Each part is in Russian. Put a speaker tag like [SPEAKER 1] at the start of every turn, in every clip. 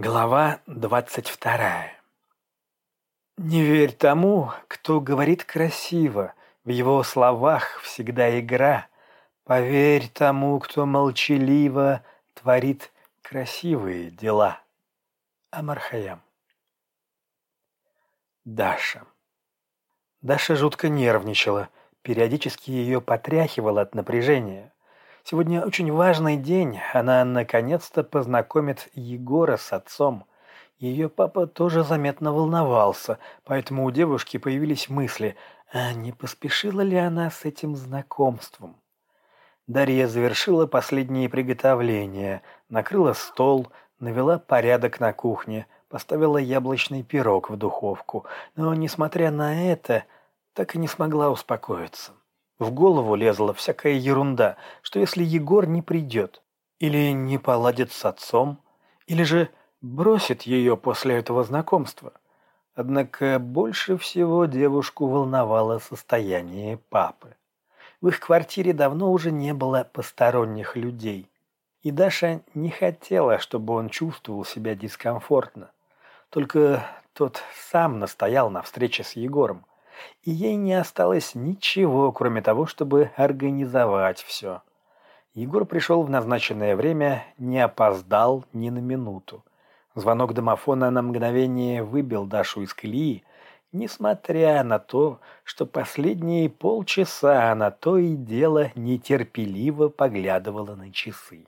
[SPEAKER 1] Глава двадцать вторая Не верь тому, кто говорит красиво, в его словах всегда игра. Поверь тому, кто молчаливо творит красивые дела. Амархаям Даша Даша жутко нервничала, периодически ее потряхивало от напряжения. Сегодня очень важный день. Она наконец-то познакомит Егора с отцом. Ее папа тоже заметно волновался, поэтому у девушки появились мысли, а не поспешила ли она с этим знакомством. Дарья завершила последние приготовления, накрыла стол, навела порядок на кухне, поставила яблочный пирог в духовку, но, несмотря на это, так и не смогла успокоиться. В голову лезла всякая ерунда, что если Егор не придет, или не поладит с отцом, или же бросит ее после этого знакомства. Однако больше всего девушку волновало состояние папы. В их квартире давно уже не было посторонних людей, и Даша не хотела, чтобы он чувствовал себя дискомфортно. Только тот сам настоял на встрече с Егором и ей не осталось ничего, кроме того, чтобы организовать все. Егор пришел в назначенное время, не опоздал ни на минуту. Звонок домофона на мгновение выбил Дашу из колеи, несмотря на то, что последние полчаса она то и дело нетерпеливо поглядывала на часы.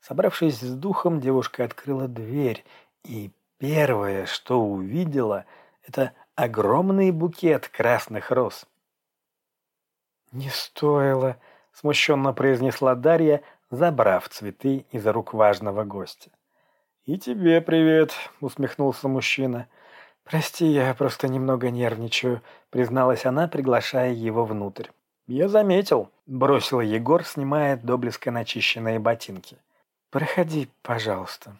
[SPEAKER 1] Собравшись с духом, девушка открыла дверь, и первое, что увидела, это огромный букет красных роз. «Не стоило», — смущенно произнесла Дарья, забрав цветы из рук важного гостя. «И тебе привет», — усмехнулся мужчина. «Прости, я просто немного нервничаю», — призналась она, приглашая его внутрь. «Я заметил», — бросил Егор, снимая до блеска начищенные ботинки. «Проходи, пожалуйста».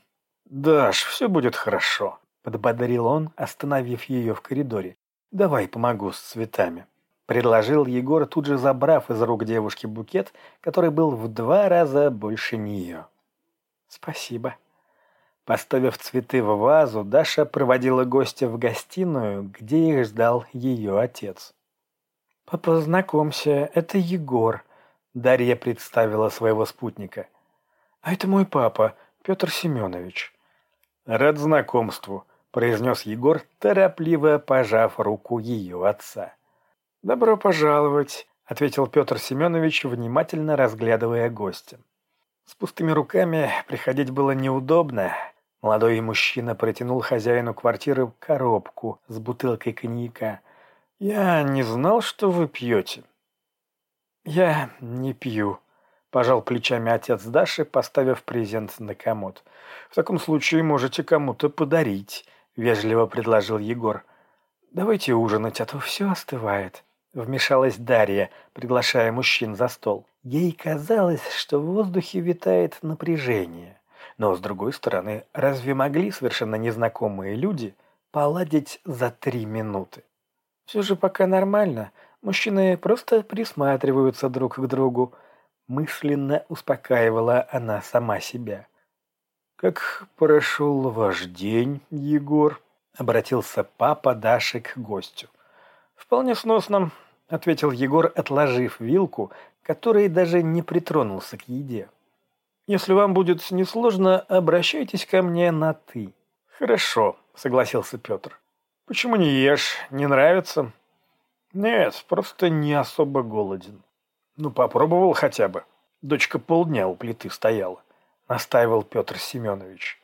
[SPEAKER 1] «Даш, все будет хорошо», Подбодрил он, остановив ее в коридоре. «Давай помогу с цветами». Предложил Егор, тут же забрав из рук девушки букет, который был в два раза больше нее. «Спасибо». Поставив цветы в вазу, Даша проводила гостя в гостиную, где их ждал ее отец. «Папа, знакомься, это Егор», — Дарья представила своего спутника. «А это мой папа, Петр Семенович». «Рад знакомству», произнес Егор, торопливо пожав руку ее отца. «Добро пожаловать», — ответил Петр Семенович, внимательно разглядывая гостя. С пустыми руками приходить было неудобно. Молодой мужчина протянул хозяину квартиры коробку с бутылкой коньяка. «Я не знал, что вы пьете». «Я не пью», — пожал плечами отец Даши, поставив презент на комод. «В таком случае можете кому-то подарить. — вежливо предложил Егор. «Давайте ужинать, а то все остывает», — вмешалась Дарья, приглашая мужчин за стол. Ей казалось, что в воздухе витает напряжение. Но, с другой стороны, разве могли совершенно незнакомые люди поладить за три минуты? Все же пока нормально. Мужчины просто присматриваются друг к другу. Мысленно успокаивала она сама себя. «Как прошел ваш день, Егор?» — обратился папа Даши к гостю. «Вполне сносно», — ответил Егор, отложив вилку, который даже не притронулся к еде. «Если вам будет несложно, обращайтесь ко мне на «ты». «Хорошо», — согласился Петр. «Почему не ешь? Не нравится?» «Нет, просто не особо голоден». «Ну, попробовал хотя бы». Дочка полдня у плиты стояла. — настаивал Петр Семенович.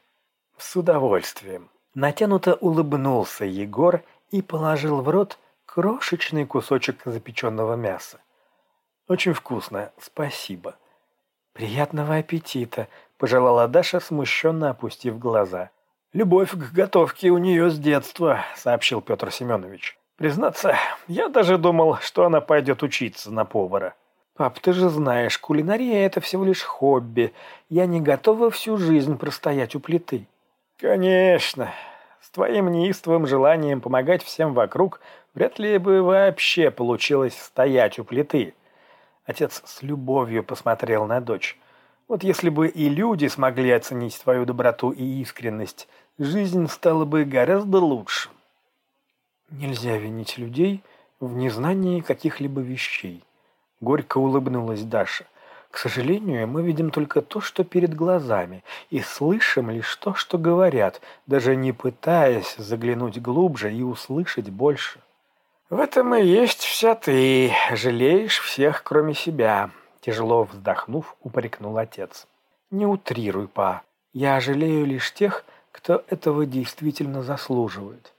[SPEAKER 1] «С удовольствием». Натянуто улыбнулся Егор и положил в рот крошечный кусочек запеченного мяса. «Очень вкусно, спасибо». «Приятного аппетита», — пожелала Даша, смущенно опустив глаза. «Любовь к готовке у нее с детства», — сообщил Петр Семенович. «Признаться, я даже думал, что она пойдет учиться на повара». «Пап, ты же знаешь, кулинария – это всего лишь хобби. Я не готова всю жизнь простоять у плиты». «Конечно. С твоим неистовым желанием помогать всем вокруг вряд ли бы вообще получилось стоять у плиты». Отец с любовью посмотрел на дочь. Вот если бы и люди смогли оценить твою доброту и искренность, жизнь стала бы гораздо лучше. Нельзя винить людей в незнании каких-либо вещей. Горько улыбнулась Даша. К сожалению, мы видим только то, что перед глазами, и слышим лишь то, что говорят, даже не пытаясь заглянуть глубже и услышать больше. В этом и есть вся ты, жалеешь всех, кроме себя, Тяжело вздохнув, упрекнул отец. «Не утрируй, па. Я жалею лишь тех, кто этого действительно заслуживает».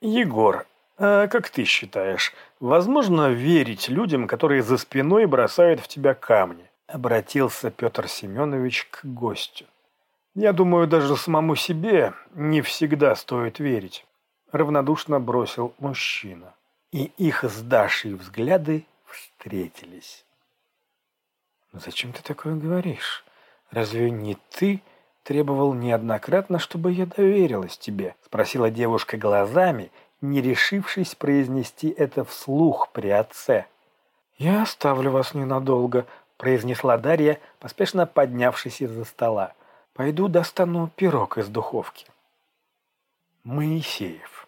[SPEAKER 1] «Егор, а как ты считаешь, возможно верить людям, которые за спиной бросают в тебя камни?» Обратился Петр Семенович к гостю. «Я думаю, даже самому себе не всегда стоит верить», — равнодушно бросил мужчина. И их с Дашей взгляды встретились. «Но зачем ты такое говоришь? Разве не ты требовал неоднократно, чтобы я доверилась тебе?» — спросила девушка глазами, не решившись произнести это вслух при отце. «Я оставлю вас ненадолго», — произнесла Дарья, поспешно поднявшись из-за стола. «Пойду достану пирог из духовки». Моисеев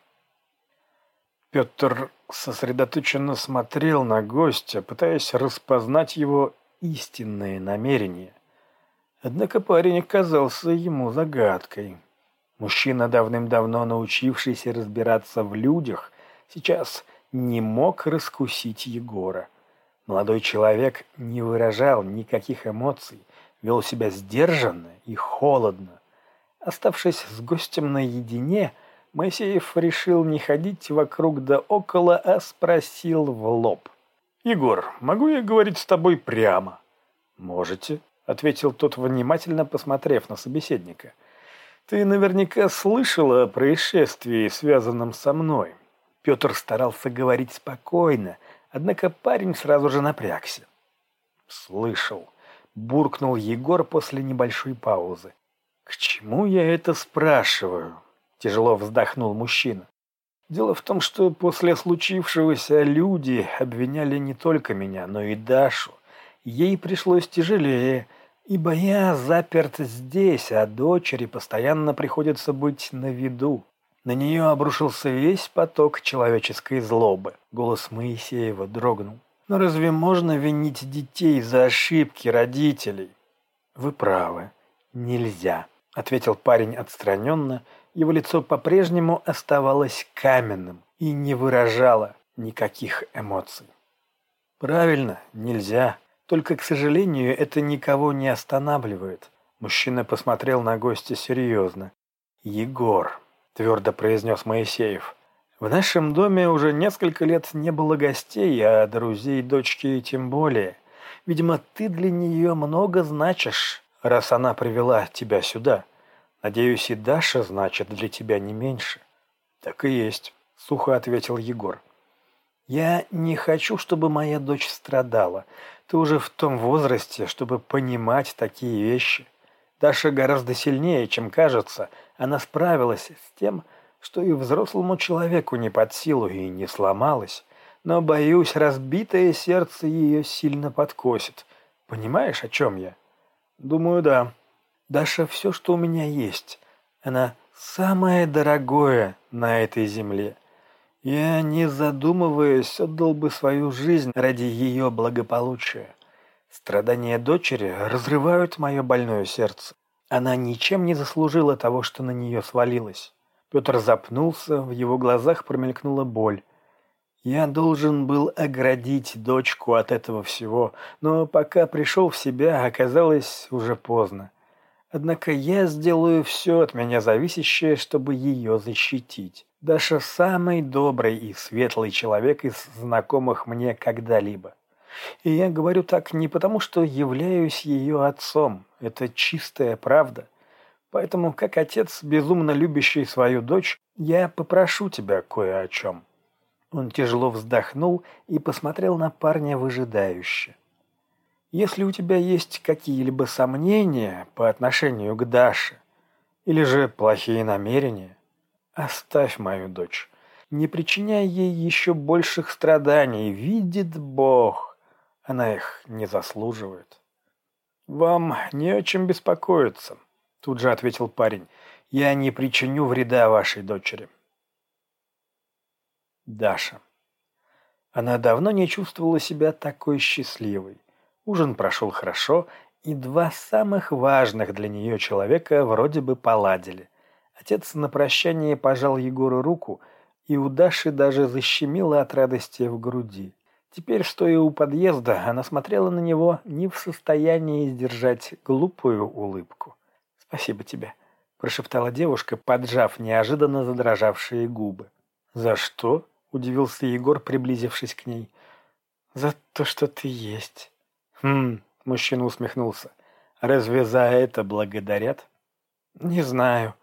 [SPEAKER 1] Петр сосредоточенно смотрел на гостя, пытаясь распознать его истинные намерения. Однако парень оказался ему загадкой. Мужчина, давным-давно научившийся разбираться в людях, сейчас не мог раскусить Егора. Молодой человек не выражал никаких эмоций, вел себя сдержанно и холодно. Оставшись с гостем наедине, Моисеев решил не ходить вокруг да около, а спросил в лоб. «Егор, могу я говорить с тобой прямо?» «Можете», — ответил тот, внимательно посмотрев на собеседника. «Ты наверняка слышала о происшествии, связанном со мной». Петр старался говорить спокойно, однако парень сразу же напрягся. «Слышал», — буркнул Егор после небольшой паузы. «К чему я это спрашиваю?» — тяжело вздохнул мужчина. Дело в том, что после случившегося люди обвиняли не только меня, но и Дашу. Ей пришлось тяжелее, ибо я заперт здесь, а дочери постоянно приходится быть на виду. На нее обрушился весь поток человеческой злобы. Голос Моисеева дрогнул. Но разве можно винить детей за ошибки родителей? Вы правы, нельзя, ответил парень отстраненно его лицо по-прежнему оставалось каменным и не выражало никаких эмоций. «Правильно, нельзя. Только, к сожалению, это никого не останавливает». Мужчина посмотрел на гостя серьезно. «Егор», — твердо произнес Моисеев, — «в нашем доме уже несколько лет не было гостей, а друзей дочки тем более. Видимо, ты для нее много значишь, раз она привела тебя сюда». Надеюсь, и Даша значит для тебя не меньше. Так и есть, сухо ответил Егор. Я не хочу, чтобы моя дочь страдала. Ты уже в том возрасте, чтобы понимать такие вещи. Даша гораздо сильнее, чем кажется. Она справилась с тем, что и взрослому человеку не под силу и не сломалась. Но, боюсь, разбитое сердце ее сильно подкосит. Понимаешь, о чем я? Думаю, да. Даша все, что у меня есть. Она самое дорогое на этой земле. Я, не задумываясь, отдал бы свою жизнь ради ее благополучия. Страдания дочери разрывают мое больное сердце. Она ничем не заслужила того, что на нее свалилось. Петр запнулся, в его глазах промелькнула боль. Я должен был оградить дочку от этого всего, но пока пришел в себя, оказалось уже поздно. Однако я сделаю все от меня зависящее, чтобы ее защитить. Даша самый добрый и светлый человек из знакомых мне когда-либо. И я говорю так не потому, что являюсь ее отцом. Это чистая правда. Поэтому, как отец, безумно любящий свою дочь, я попрошу тебя кое о чем». Он тяжело вздохнул и посмотрел на парня выжидающе. Если у тебя есть какие-либо сомнения по отношению к Даше, или же плохие намерения, оставь мою дочь. Не причиняй ей еще больших страданий. Видит Бог, она их не заслуживает. «Вам не о чем беспокоиться», — тут же ответил парень. «Я не причиню вреда вашей дочери». Даша. Она давно не чувствовала себя такой счастливой. Ужин прошел хорошо, и два самых важных для нее человека вроде бы поладили. Отец на прощание пожал Егору руку, и у Даши даже защемило от радости в груди. Теперь, стоя у подъезда, она смотрела на него не в состоянии сдержать глупую улыбку. «Спасибо тебе», – прошептала девушка, поджав неожиданно задрожавшие губы. «За что?» – удивился Егор, приблизившись к ней. «За то, что ты есть». «Хм», – мужчина усмехнулся. «Разве за это благодарят?» «Не знаю».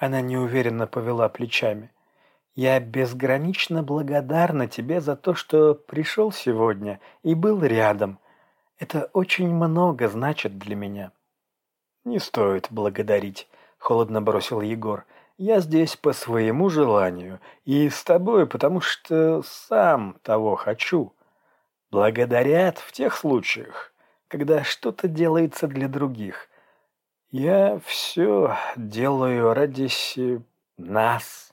[SPEAKER 1] Она неуверенно повела плечами. Я безгранично благодарна тебе за то, что пришел сегодня и был рядом. Это очень много значит для меня». «Не стоит благодарить», — холодно бросил Егор. «Я здесь по своему желанию и с тобой, потому что сам того хочу. Благодарят в тех случаях, когда что-то делается для других. Я все делаю ради нас».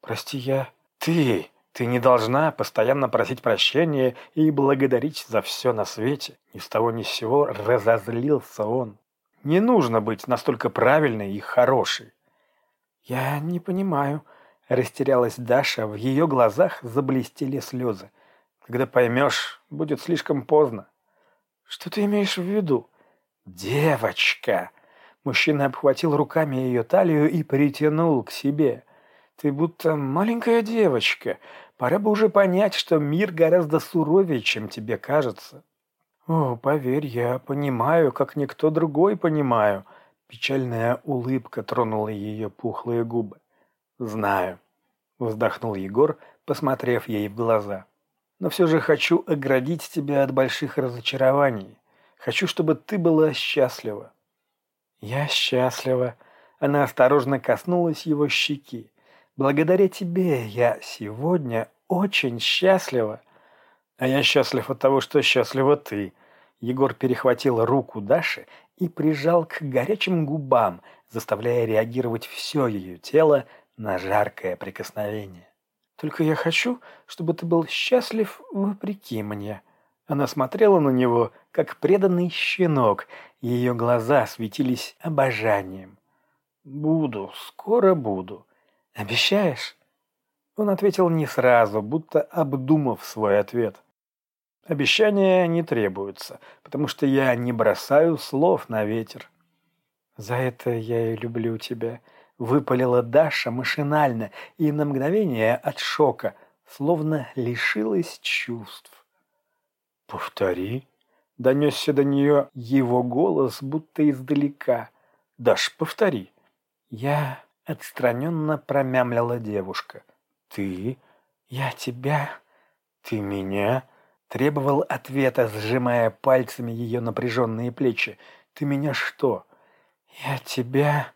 [SPEAKER 1] «Прости, я...» «Ты! Ты не должна постоянно просить прощения и благодарить за все на свете!» Ни с того ни с сего разозлился он. «Не нужно быть настолько правильной и хорошей!» «Я не понимаю...» — растерялась Даша, в ее глазах заблестели слезы. «Когда поймешь, будет слишком поздно». «Что ты имеешь в виду?» «Девочка!» Мужчина обхватил руками ее талию и притянул к себе. Ты будто маленькая девочка. Пора бы уже понять, что мир гораздо суровее, чем тебе кажется. О, поверь, я понимаю, как никто другой понимаю. Печальная улыбка тронула ее пухлые губы. Знаю, вздохнул Егор, посмотрев ей в глаза. Но все же хочу оградить тебя от больших разочарований. Хочу, чтобы ты была счастлива. Я счастлива. Она осторожно коснулась его щеки. Благодаря тебе я сегодня очень счастлива. А я счастлив от того, что счастлива ты. Егор перехватил руку Даши и прижал к горячим губам, заставляя реагировать все ее тело на жаркое прикосновение. «Только я хочу, чтобы ты был счастлив вопреки мне». Она смотрела на него, как преданный щенок, и ее глаза светились обожанием. «Буду, скоро буду», «Обещаешь?» Он ответил не сразу, будто обдумав свой ответ. «Обещания не требуются, потому что я не бросаю слов на ветер». «За это я и люблю тебя», — выпалила Даша машинально и на мгновение от шока, словно лишилась чувств. «Повтори», — донесся до нее его голос, будто издалека. «Даш, повтори». «Я Отстраненно промямлила девушка. «Ты? Я тебя? Ты меня?» Требовал ответа, сжимая пальцами ее напряженные плечи. «Ты меня что?» «Я тебя...»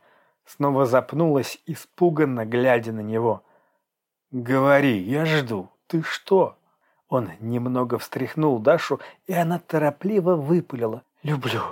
[SPEAKER 1] Снова запнулась, испуганно глядя на него. «Говори, я жду. Ты что?» Он немного встряхнул Дашу, и она торопливо выпалила. «Люблю».